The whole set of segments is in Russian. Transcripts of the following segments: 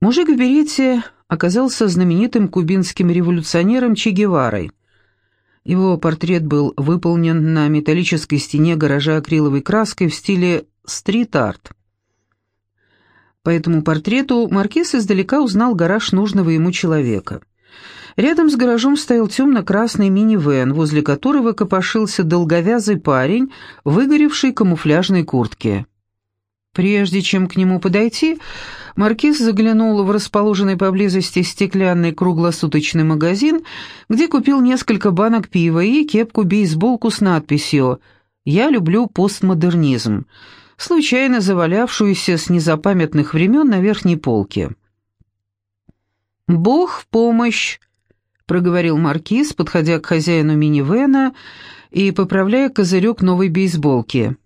Мужик в берете оказался знаменитым кубинским революционером Че Геварой. Его портрет был выполнен на металлической стене гаража акриловой краской в стиле стрит-арт. По этому портрету маркиз издалека узнал гараж нужного ему человека. Рядом с гаражом стоял темно-красный мини-вэн, возле которого копошился долговязый парень, выгоревший камуфляжной куртке. Прежде чем к нему подойти, маркиз заглянул в расположенный поблизости стеклянный круглосуточный магазин, где купил несколько банок пива и кепку-бейсболку с надписью «Я люблю постмодернизм», случайно завалявшуюся с незапамятных времен на верхней полке. «Бог в помощь!» проговорил маркиз, подходя к хозяину минивэна и поправляя козырек новой бейсболки.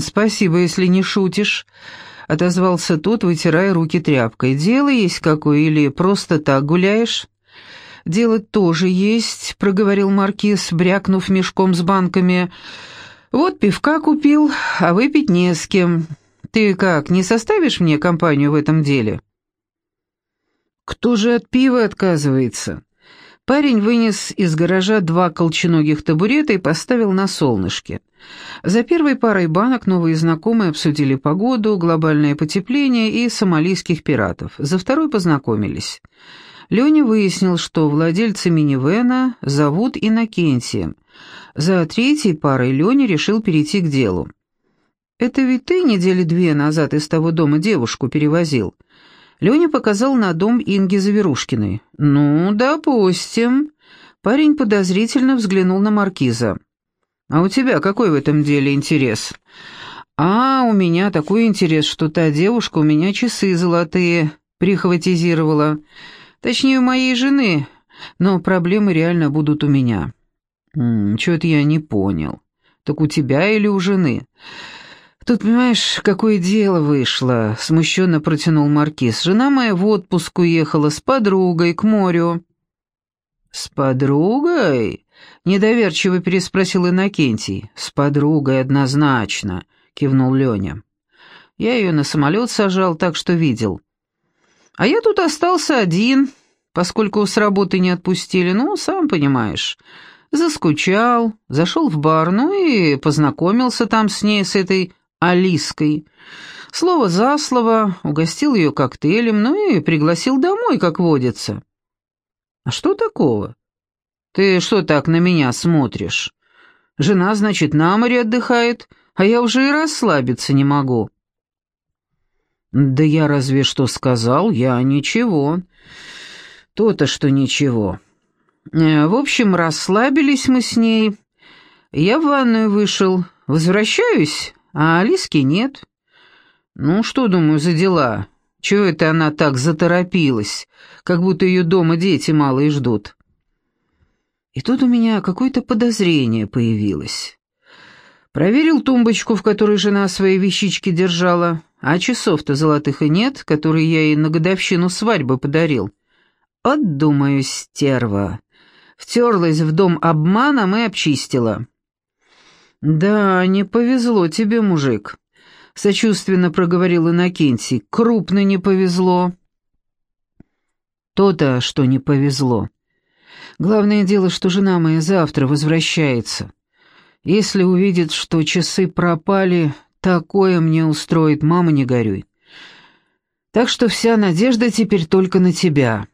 «Спасибо, если не шутишь», — отозвался тот, вытирая руки тряпкой. «Дело есть какое или просто так гуляешь?» «Дело тоже есть», — проговорил маркиз, брякнув мешком с банками. «Вот пивка купил, а выпить не с кем. Ты как, не составишь мне компанию в этом деле?» «Кто же от пива отказывается?» Парень вынес из гаража два колченогих табурета и поставил на солнышке. За первой парой банок новые знакомые обсудили погоду, глобальное потепление и сомалийских пиратов. За второй познакомились. Леня выяснил, что владельца минивэна зовут Иннокентием. За третьей парой Леня решил перейти к делу. «Это ведь ты недели две назад из того дома девушку перевозил?» Леня показал на дом Инги Заверушкиной. «Ну, допустим». Парень подозрительно взглянул на маркиза. «А у тебя какой в этом деле интерес?» «А, у меня такой интерес, что та девушка у меня часы золотые прихватизировала. Точнее, у моей жены, но проблемы реально будут у меня». «Чего-то я не понял. Так у тебя или у жены?» «Тут, понимаешь, какое дело вышло», — смущенно протянул Маркиз. «Жена моя в отпуск уехала с подругой к морю». «С подругой?» — недоверчиво переспросил Иннокентий. «С подругой однозначно», — кивнул Леня. «Я ее на самолет сажал, так что видел. А я тут остался один, поскольку с работы не отпустили, ну, сам понимаешь». Заскучал, зашел в бар, ну и познакомился там с ней, с этой Алиской. Слово за слово, угостил ее коктейлем, ну и пригласил домой, как водится. А что такого? Ты что так на меня смотришь? Жена, значит, на море отдыхает, а я уже и расслабиться не могу. Да я разве что сказал, я ничего. То-то, что ничего. Э, в общем, расслабились мы с ней. Я в ванную вышел. Возвращаюсь, а Алиски нет. Ну, что, думаю, за дела? Чего это она так заторопилась, как будто ее дома дети малые ждут? И тут у меня какое-то подозрение появилось. Проверил тумбочку, в которой жена свои вещички держала, а часов-то золотых и нет, которые я ей на годовщину свадьбы подарил. От, думаю, стерва. Втерлась в дом обманом и обчистила. «Да, не повезло тебе, мужик», — сочувственно проговорил Иннокентий. «Крупно не повезло». «То-то, что не повезло. Главное дело, что жена моя завтра возвращается. Если увидит, что часы пропали, такое мне устроит, мама, не горюй. Так что вся надежда теперь только на тебя».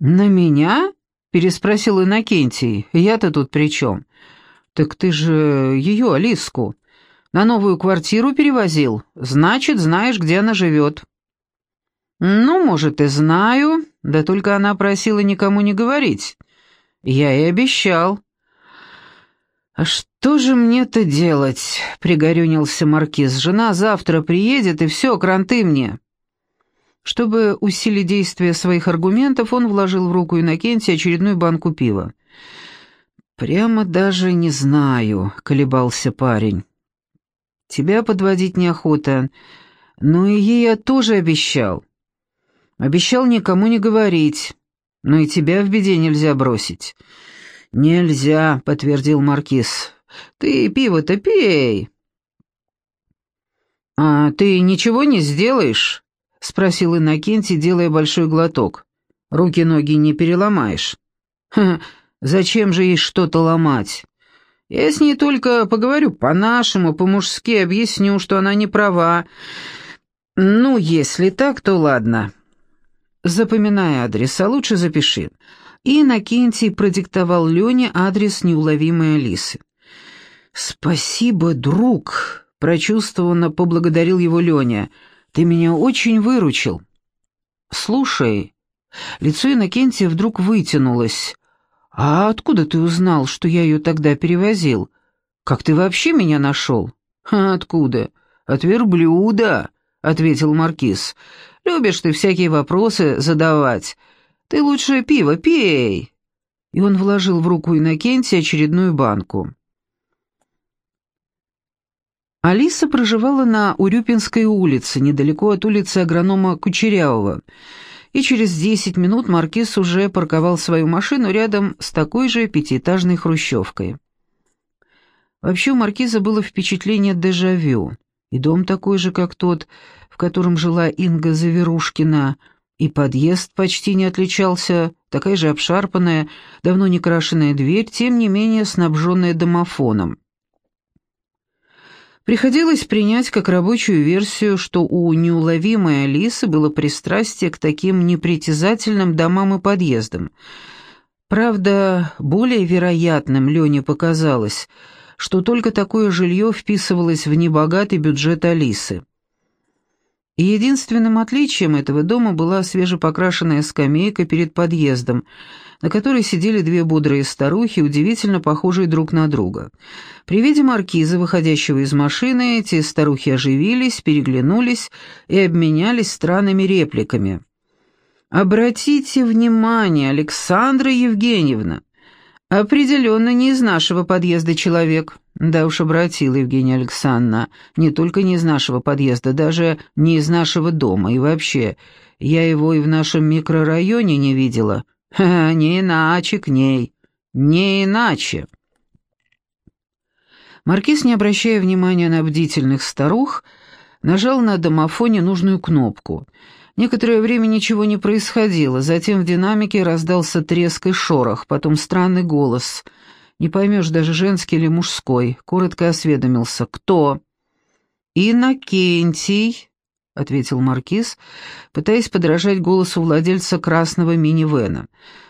«На меня?» — переспросил Иннокентий. «Я-то тут при чем?» «Так ты же ее, Алиску, на новую квартиру перевозил. Значит, знаешь, где она живет». «Ну, может, и знаю, да только она просила никому не говорить. Я и обещал». «А что же мне-то делать?» — пригорюнился Маркиз. «Жена завтра приедет, и все, кранты мне». Чтобы усилить действие своих аргументов, он вложил в руку Иннокентия очередную банку пива. «Прямо даже не знаю», — колебался парень. «Тебя подводить неохота, но и ей я тоже обещал. Обещал никому не говорить, но и тебя в беде нельзя бросить». «Нельзя», — подтвердил Маркиз. «Ты пиво-то пей». «А ты ничего не сделаешь?» — спросил Иннокентий, делая большой глоток. «Руки-ноги не переломаешь». «Ха, зачем же ей что-то ломать? Я с ней только поговорю по-нашему, по-мужски, объясню, что она не права. Ну, если так, то ладно. Запоминай адрес, а лучше запиши». И Иннокентий продиктовал Лене адрес неуловимой Алисы. «Спасибо, друг», — прочувствованно поблагодарил его Леня. «Ты меня очень выручил». «Слушай...» Лицо Иннокентия вдруг вытянулось. «А откуда ты узнал, что я ее тогда перевозил? Как ты вообще меня нашел?» «А откуда? От верблюда», — ответил Маркиз. «Любишь ты всякие вопросы задавать. Ты лучше пиво пей!» И он вложил в руку Иннокентия очередную банку. Алиса проживала на Урюпинской улице, недалеко от улицы агронома Кучерявого, и через десять минут Маркиз уже парковал свою машину рядом с такой же пятиэтажной хрущевкой. Вообще у Маркиза было впечатление дежавю, и дом такой же, как тот, в котором жила Инга Заверушкина, и подъезд почти не отличался, такая же обшарпанная, давно не крашенная дверь, тем не менее снабженная домофоном. Приходилось принять как рабочую версию, что у неуловимой Алисы было пристрастие к таким непритязательным домам и подъездам. Правда, более вероятным Лене показалось, что только такое жилье вписывалось в небогатый бюджет Алисы. И единственным отличием этого дома была свежепокрашенная скамейка перед подъездом – на которой сидели две бодрые старухи, удивительно похожие друг на друга. При виде маркиза, выходящего из машины, эти старухи оживились, переглянулись и обменялись странными репликами. «Обратите внимание, Александра Евгеньевна, определенно не из нашего подъезда человек». «Да уж обратила Евгения Александровна, не только не из нашего подъезда, даже не из нашего дома, и вообще, я его и в нашем микрорайоне не видела». Ха, не иначе к ней, не иначе. Маркиз, не обращая внимания на бдительных старух, нажал на домофоне нужную кнопку. Некоторое время ничего не происходило, затем в динамике раздался треск и шорох, потом странный голос. Не поймешь, даже женский или мужской. Коротко осведомился. «Кто?» «Иннокентий», ответил маркиз, пытаясь подражать голосу владельца красного минивэна.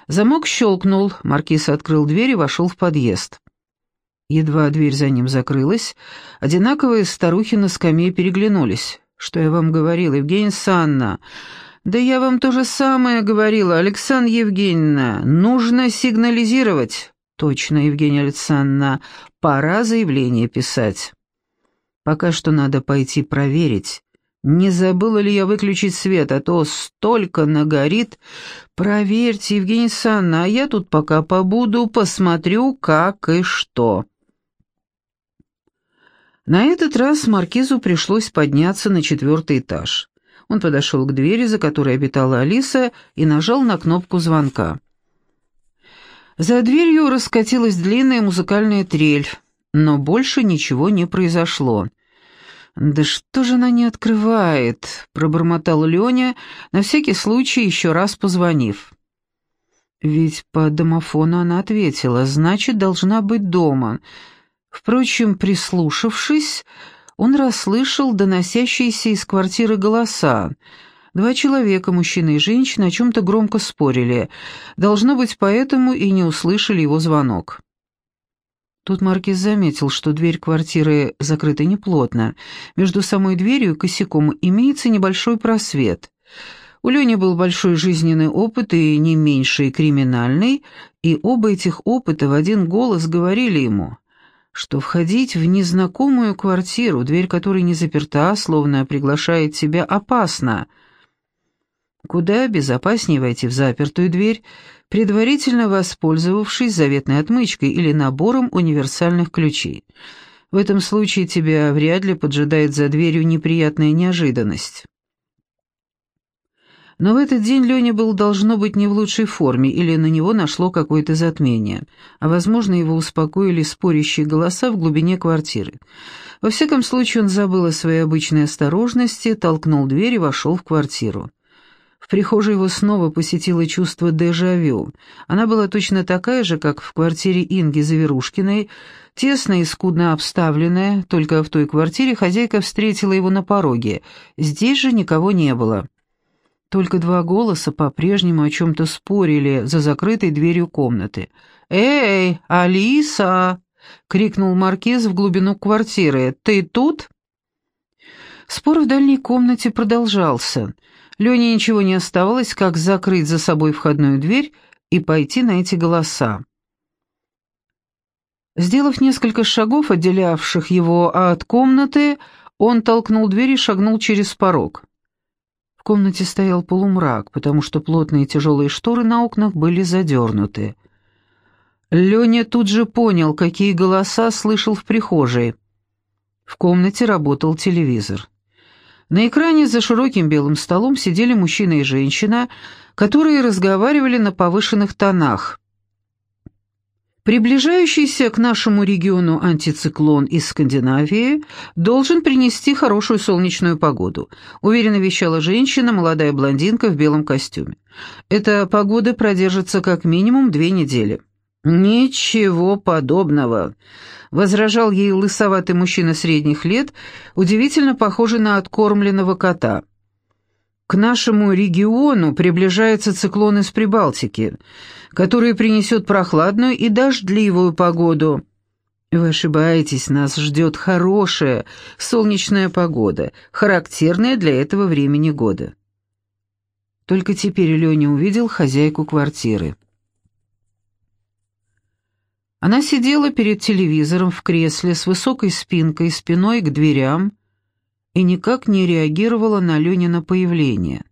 Замок щелкнул, маркиз открыл дверь и вошел в подъезд. Едва дверь за ним закрылась, одинаковые старухи на скамье переглянулись. «Что я вам говорила, Евгения Санна?» «Да я вам то же самое говорила, Александра Евгеньевна. Нужно сигнализировать». «Точно, Евгения Александровна, пора заявление писать». «Пока что надо пойти проверить, не забыла ли я выключить свет, а то столько нагорит. Проверьте, Евгения Санна, а я тут пока побуду, посмотрю, как и что. На этот раз маркизу пришлось подняться на четвертый этаж. Он подошел к двери, за которой обитала Алиса, и нажал на кнопку звонка. За дверью раскатилась длинная музыкальная трель, но больше ничего не произошло. «Да что же она не открывает?» — пробормотал Леня, на всякий случай еще раз позвонив. Ведь по домофону она ответила, значит, должна быть дома. Впрочем, прислушавшись, он расслышал доносящиеся из квартиры голоса. Два человека, мужчина и женщина, о чем-то громко спорили. Должно быть, поэтому и не услышали его звонок. Тут Маркиз заметил, что дверь квартиры закрыта неплотно. Между самой дверью и косяком имеется небольшой просвет. У Лени был большой жизненный опыт и не меньший криминальный, и оба этих опыта в один голос говорили ему, что входить в незнакомую квартиру, дверь которой не заперта, словно приглашает тебя, опасно. Куда безопаснее войти в запертую дверь, предварительно воспользовавшись заветной отмычкой или набором универсальных ключей. В этом случае тебя вряд ли поджидает за дверью неприятная неожиданность. Но в этот день Леня был, должно быть, не в лучшей форме, или на него нашло какое-то затмение, а, возможно, его успокоили спорящие голоса в глубине квартиры. Во всяком случае, он забыл о своей обычной осторожности, толкнул дверь и вошел в квартиру. В прихожей его снова посетило чувство дежавю. Она была точно такая же, как в квартире Инги Заверушкиной, тесная и скудно обставленная, только в той квартире хозяйка встретила его на пороге. Здесь же никого не было. Только два голоса по-прежнему о чем-то спорили за закрытой дверью комнаты. «Эй, Алиса!» — крикнул Маркиз в глубину квартиры. «Ты тут?» Спор в дальней комнате продолжался. Лене ничего не оставалось, как закрыть за собой входную дверь и пойти на эти голоса. Сделав несколько шагов, отделявших его от комнаты, он толкнул дверь и шагнул через порог комнате стоял полумрак, потому что плотные тяжелые шторы на окнах были задернуты. Леня тут же понял, какие голоса слышал в прихожей. В комнате работал телевизор. На экране за широким белым столом сидели мужчина и женщина, которые разговаривали на повышенных тонах. Приближающийся к нашему региону антициклон из Скандинавии должен принести хорошую солнечную погоду, уверенно вещала женщина, молодая блондинка в белом костюме. Эта погода продержится как минимум две недели. «Ничего подобного», — возражал ей лысоватый мужчина средних лет, удивительно похожий на откормленного кота. К нашему региону приближается циклон из Прибалтики, который принесет прохладную и дождливую погоду. Вы ошибаетесь, нас ждет хорошая солнечная погода, характерная для этого времени года. Только теперь Леня увидел хозяйку квартиры. Она сидела перед телевизором в кресле с высокой спинкой, спиной к дверям, и никак не реагировала на Ленина появление.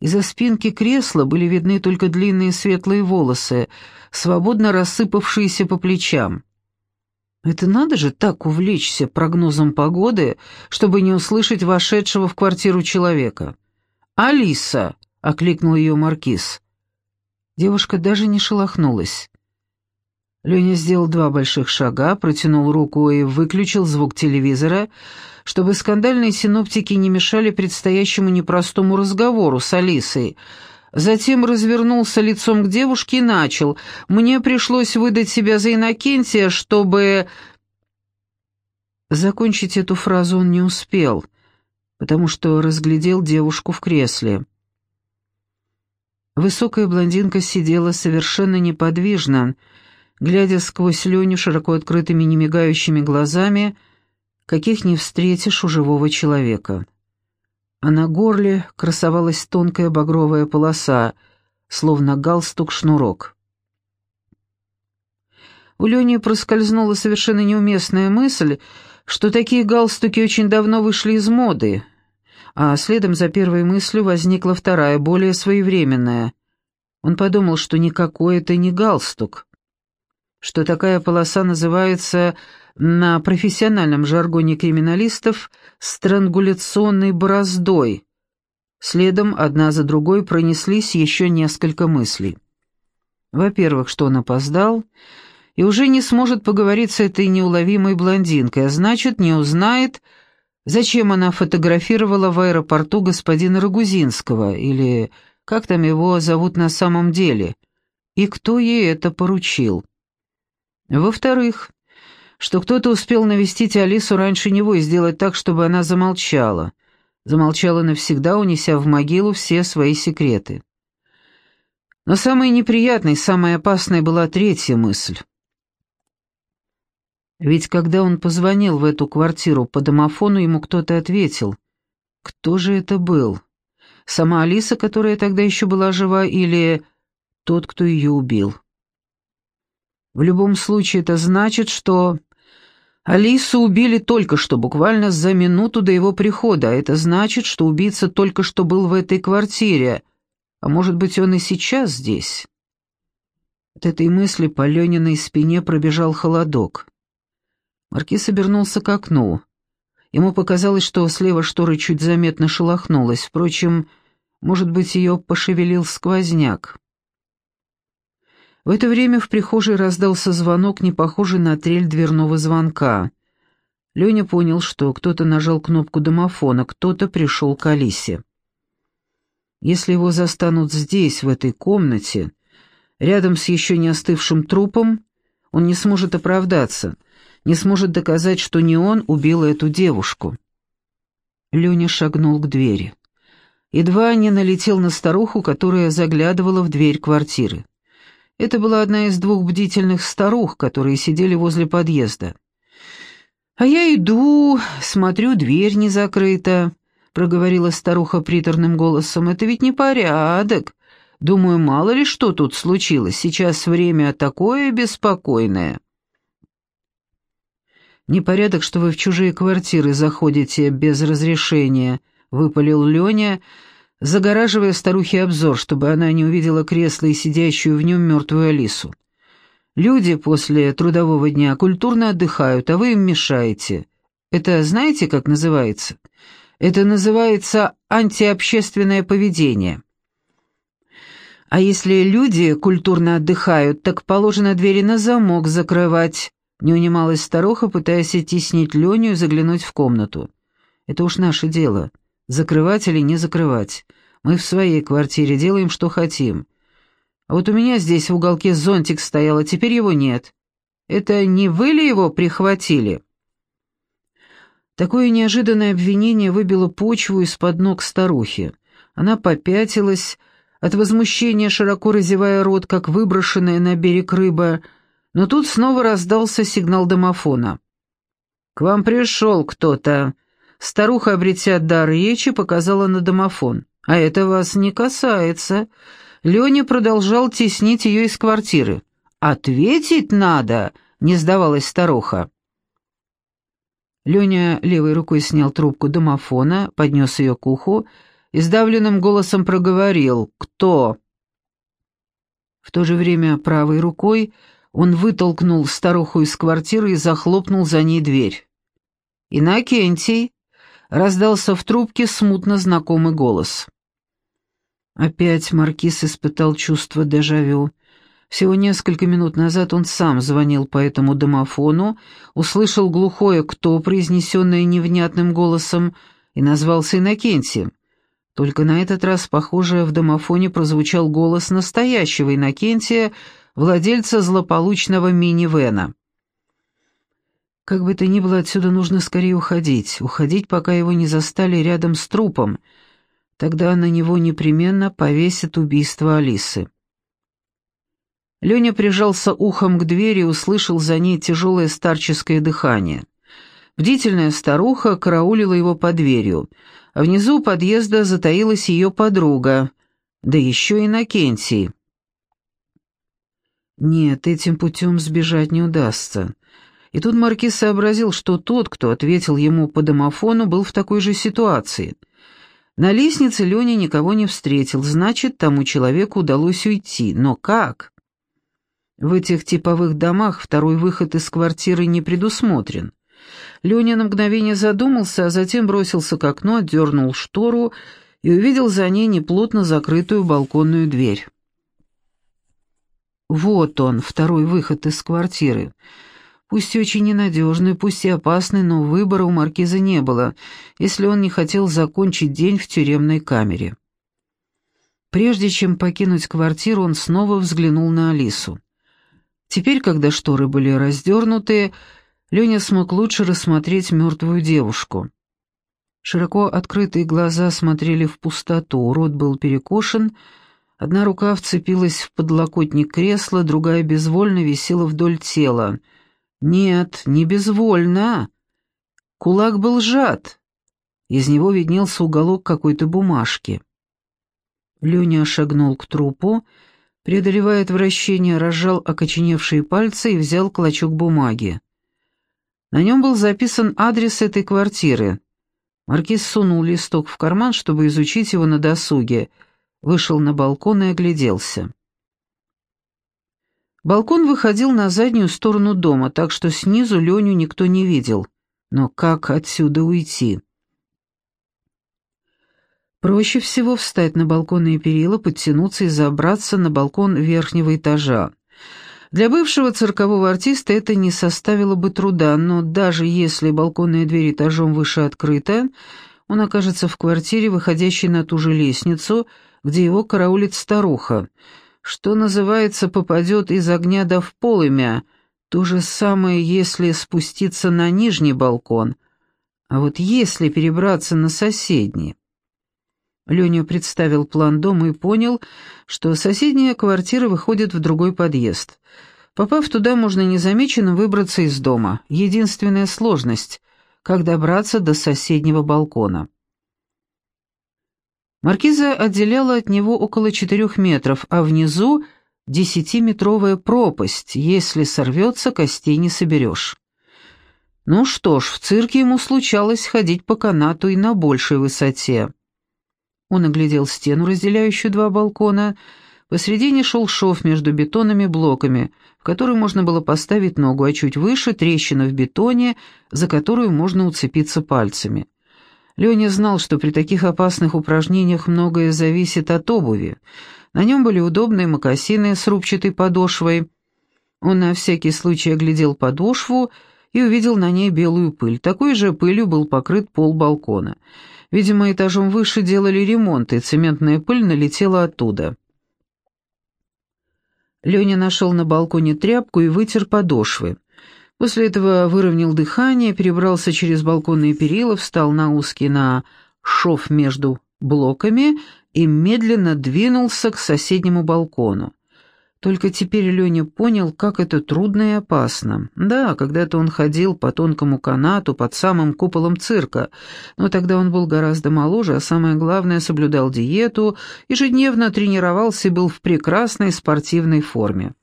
Из-за спинки кресла были видны только длинные светлые волосы, свободно рассыпавшиеся по плечам. Это надо же так увлечься прогнозом погоды, чтобы не услышать вошедшего в квартиру человека. «Алиса!» — окликнул ее маркиз. Девушка даже не шелохнулась. Леня сделал два больших шага, протянул руку и выключил звук телевизора, чтобы скандальные синоптики не мешали предстоящему непростому разговору с Алисой. Затем развернулся лицом к девушке и начал. «Мне пришлось выдать себя за Иннокентия, чтобы...» Закончить эту фразу он не успел, потому что разглядел девушку в кресле. Высокая блондинка сидела совершенно неподвижно, глядя сквозь Леню широко открытыми немигающими глазами, каких не встретишь у живого человека. А на горле красовалась тонкая багровая полоса, словно галстук-шнурок. У Лени проскользнула совершенно неуместная мысль, что такие галстуки очень давно вышли из моды, а следом за первой мыслью возникла вторая, более своевременная. Он подумал, что никакой это не галстук что такая полоса называется на профессиональном жаргоне криминалистов «странгуляционной бороздой». Следом одна за другой пронеслись еще несколько мыслей. Во-первых, что он опоздал и уже не сможет поговорить с этой неуловимой блондинкой, а значит, не узнает, зачем она фотографировала в аэропорту господина Рогузинского, или как там его зовут на самом деле, и кто ей это поручил. Во-вторых, что кто-то успел навестить Алису раньше него и сделать так, чтобы она замолчала. Замолчала навсегда, унеся в могилу все свои секреты. Но самой неприятной, самой опасной была третья мысль. Ведь когда он позвонил в эту квартиру по домофону, ему кто-то ответил. Кто же это был? Сама Алиса, которая тогда еще была жива, или тот, кто ее убил? В любом случае это значит, что Алису убили только что, буквально за минуту до его прихода, а это значит, что убийца только что был в этой квартире, а может быть, он и сейчас здесь. От этой мысли по Лениной спине пробежал холодок. Маркиз обернулся к окну. Ему показалось, что слева шторы чуть заметно шелохнулась. Впрочем, Может быть, ее пошевелил сквозняк. В это время в прихожей раздался звонок, не похожий на трель дверного звонка. Леня понял, что кто-то нажал кнопку домофона, кто-то пришел к Алисе. Если его застанут здесь, в этой комнате, рядом с еще не остывшим трупом, он не сможет оправдаться, не сможет доказать, что не он убил эту девушку. Леня шагнул к двери. Едва не налетел на старуху, которая заглядывала в дверь квартиры. Это была одна из двух бдительных старух, которые сидели возле подъезда. «А я иду, смотрю, дверь не закрыта», — проговорила старуха приторным голосом. «Это ведь не порядок. Думаю, мало ли что тут случилось. Сейчас время такое беспокойное». «Непорядок, что вы в чужие квартиры заходите без разрешения», — выпалил Леня, загораживая старухе обзор, чтобы она не увидела кресло и сидящую в нем мертвую Алису. «Люди после трудового дня культурно отдыхают, а вы им мешаете. Это знаете, как называется?» Это называется антиобщественное поведение. А если люди культурно отдыхают, так положено двери на замок закрывать, не унималась старуха, пытаясь оттеснить Леню и заглянуть в комнату. Это уж наше дело, закрывать или не закрывать. Мы в своей квартире делаем, что хотим. А вот у меня здесь в уголке зонтик стоял, а теперь его нет. Это не вы ли его прихватили?» Такое неожиданное обвинение выбило почву из-под ног старухи. Она попятилась, от возмущения широко разевая рот, как выброшенная на берег рыба, но тут снова раздался сигнал домофона. «К вам пришел кто-то». Старуха, обретя дар речи, показала на домофон. «А это вас не касается». Леня продолжал теснить ее из квартиры. «Ответить надо», — не сдавалась старуха. Леня левой рукой снял трубку домофона, поднес ее к уху и сдавленным голосом проговорил «Кто?». В то же время правой рукой он вытолкнул старуху из квартиры и захлопнул за ней дверь. «Иннокентий!» — раздался в трубке смутно знакомый голос. Опять Маркиз испытал чувство дежавю. Всего несколько минут назад он сам звонил по этому домофону, услышал глухое «кто», произнесенное невнятным голосом, и назвался Иннокентием. Только на этот раз, похоже, в домофоне прозвучал голос настоящего Иннокентия, владельца злополучного мини-вена. Как бы то ни было, отсюда нужно скорее уходить, уходить, пока его не застали рядом с трупом. Тогда на него непременно повесят убийство Алисы. Леня прижался ухом к двери и услышал за ней тяжелое старческое дыхание. Бдительная старуха караулила его под дверью, а внизу подъезда затаилась ее подруга, да еще и Накенсий. Нет, этим путем сбежать не удастся. И тут Маркиз сообразил, что тот, кто ответил ему по домофону, был в такой же ситуации. На лестнице Леня никого не встретил, значит, тому человеку удалось уйти. Но как? В этих типовых домах второй выход из квартиры не предусмотрен. Леня на мгновение задумался, а затем бросился к окну, отдернул штору и увидел за ней неплотно закрытую балконную дверь. Вот он, второй выход из квартиры. Пусть и очень ненадежный, пусть и опасный, но выбора у маркиза не было, если он не хотел закончить день в тюремной камере. Прежде чем покинуть квартиру, он снова взглянул на Алису. Теперь, когда шторы были раздернуты, Леня смог лучше рассмотреть мертвую девушку. Широко открытые глаза смотрели в пустоту, рот был перекошен, одна рука вцепилась в подлокотник кресла, другая безвольно висела вдоль тела. Нет, не безвольно. Кулак был сжат. Из него виднелся уголок какой-то бумажки. Леня шагнул к трупу, Преодолевая отвращение, разжал окоченевшие пальцы и взял клочок бумаги. На нем был записан адрес этой квартиры. Маркиз сунул листок в карман, чтобы изучить его на досуге, вышел на балкон и огляделся. Балкон выходил на заднюю сторону дома, так что снизу Леню никто не видел. Но как отсюда уйти? Проще всего встать на балконные перила, подтянуться и забраться на балкон верхнего этажа. Для бывшего циркового артиста это не составило бы труда, но даже если балконная дверь этажом выше открыта, он окажется в квартире, выходящей на ту же лестницу, где его караулит старуха. Что называется, попадет из огня до в полымя. То же самое, если спуститься на нижний балкон. А вот если перебраться на соседний... Леня представил план дома и понял, что соседняя квартира выходит в другой подъезд. Попав туда, можно незамеченным выбраться из дома. Единственная сложность — как добраться до соседнего балкона. Маркиза отделяла от него около четырех метров, а внизу — десятиметровая пропасть. Если сорвется, костей не соберешь. Ну что ж, в цирке ему случалось ходить по канату и на большей высоте. Он оглядел стену, разделяющую два балкона. Посредине шел шов между бетонными блоками, в который можно было поставить ногу, а чуть выше трещина в бетоне, за которую можно уцепиться пальцами. Леня знал, что при таких опасных упражнениях многое зависит от обуви. На нем были удобные мокасины с рубчатой подошвой. Он на всякий случай оглядел подошву и увидел на ней белую пыль. Такой же пылью был покрыт пол балкона. Видимо, этажом выше делали ремонт, и цементная пыль налетела оттуда. Леня нашел на балконе тряпку и вытер подошвы. После этого выровнял дыхание, перебрался через балконные перила, встал на узкий на шов между блоками и медленно двинулся к соседнему балкону. Только теперь Леня понял, как это трудно и опасно. Да, когда-то он ходил по тонкому канату под самым куполом цирка, но тогда он был гораздо моложе, а самое главное, соблюдал диету, ежедневно тренировался и был в прекрасной спортивной форме.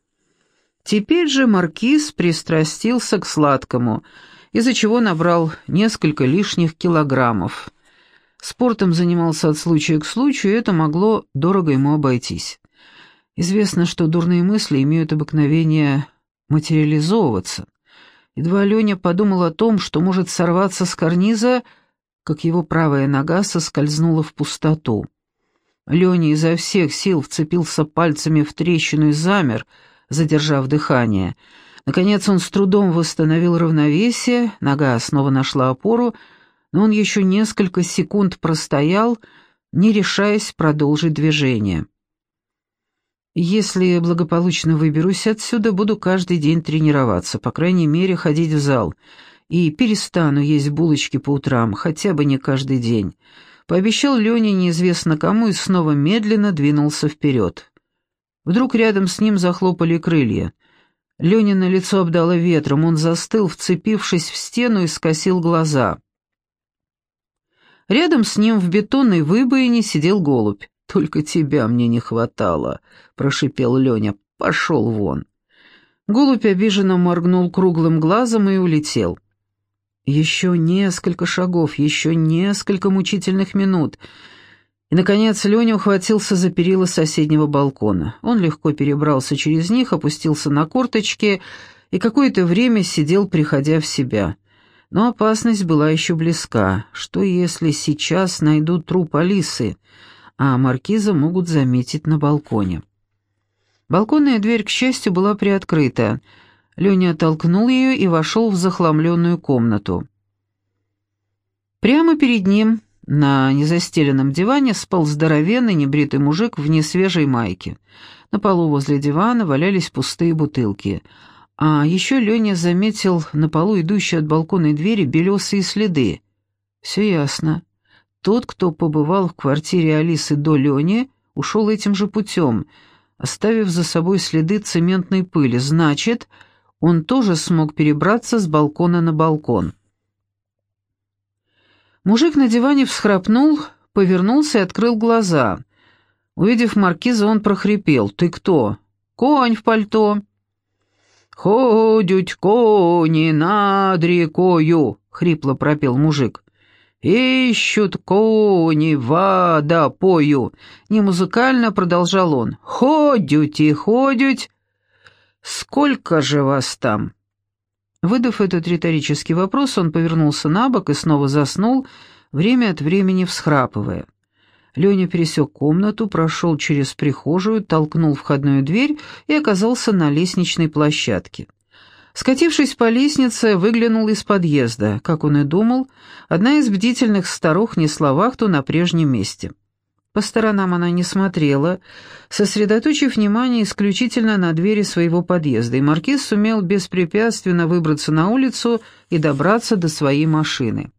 Теперь же маркиз пристрастился к сладкому, из-за чего набрал несколько лишних килограммов. Спортом занимался от случая к случаю, и это могло дорого ему обойтись. Известно, что дурные мысли имеют обыкновение материализовываться. Едва Леня подумал о том, что может сорваться с карниза, как его правая нога соскользнула в пустоту. Леня изо всех сил вцепился пальцами в трещину и замер, задержав дыхание. Наконец он с трудом восстановил равновесие, нога снова нашла опору, но он еще несколько секунд простоял, не решаясь продолжить движение. Если благополучно выберусь отсюда, буду каждый день тренироваться, по крайней мере, ходить в зал. И перестану есть булочки по утрам, хотя бы не каждый день. Пообещал Лене неизвестно кому и снова медленно двинулся вперед. Вдруг рядом с ним захлопали крылья. Ленина лицо обдало ветром, он застыл, вцепившись в стену и скосил глаза. Рядом с ним в бетонной выбоине сидел голубь. «Только тебя мне не хватало», — прошипел Леня. «Пошел вон». Голубь обиженно моргнул круглым глазом и улетел. Еще несколько шагов, еще несколько мучительных минут. И, наконец, Леня ухватился за перила соседнего балкона. Он легко перебрался через них, опустился на корточки и какое-то время сидел, приходя в себя. Но опасность была еще близка. Что если сейчас найдут труп Алисы? а маркиза могут заметить на балконе. Балконная дверь, к счастью, была приоткрыта. Леня оттолкнул ее и вошел в захламленную комнату. Прямо перед ним, на незастеленном диване, спал здоровенный небритый мужик в несвежей майке. На полу возле дивана валялись пустые бутылки. А еще Леня заметил на полу идущие от балконной двери белесые следы. Все ясно. Тот, кто побывал в квартире Алисы до Лени, ушел этим же путем, оставив за собой следы цементной пыли. Значит, он тоже смог перебраться с балкона на балкон. Мужик на диване всхрапнул, повернулся и открыл глаза. Увидев маркиза, он прохрипел. «Ты кто?» «Конь в пальто». «Ходють кони над рекою», — хрипло пропел мужик. «Ищут кони водопою!» Не музыкально продолжал он. «Ходють ходють!» «Сколько же вас там?» Выдав этот риторический вопрос, он повернулся на бок и снова заснул, время от времени всхрапывая. Леня пересек комнату, прошел через прихожую, толкнул входную дверь и оказался на лестничной площадке. Скатившись по лестнице, выглянул из подъезда. Как он и думал, одна из бдительных старух несла вахту на прежнем месте. По сторонам она не смотрела, сосредоточив внимание исключительно на двери своего подъезда, и маркиз сумел беспрепятственно выбраться на улицу и добраться до своей машины.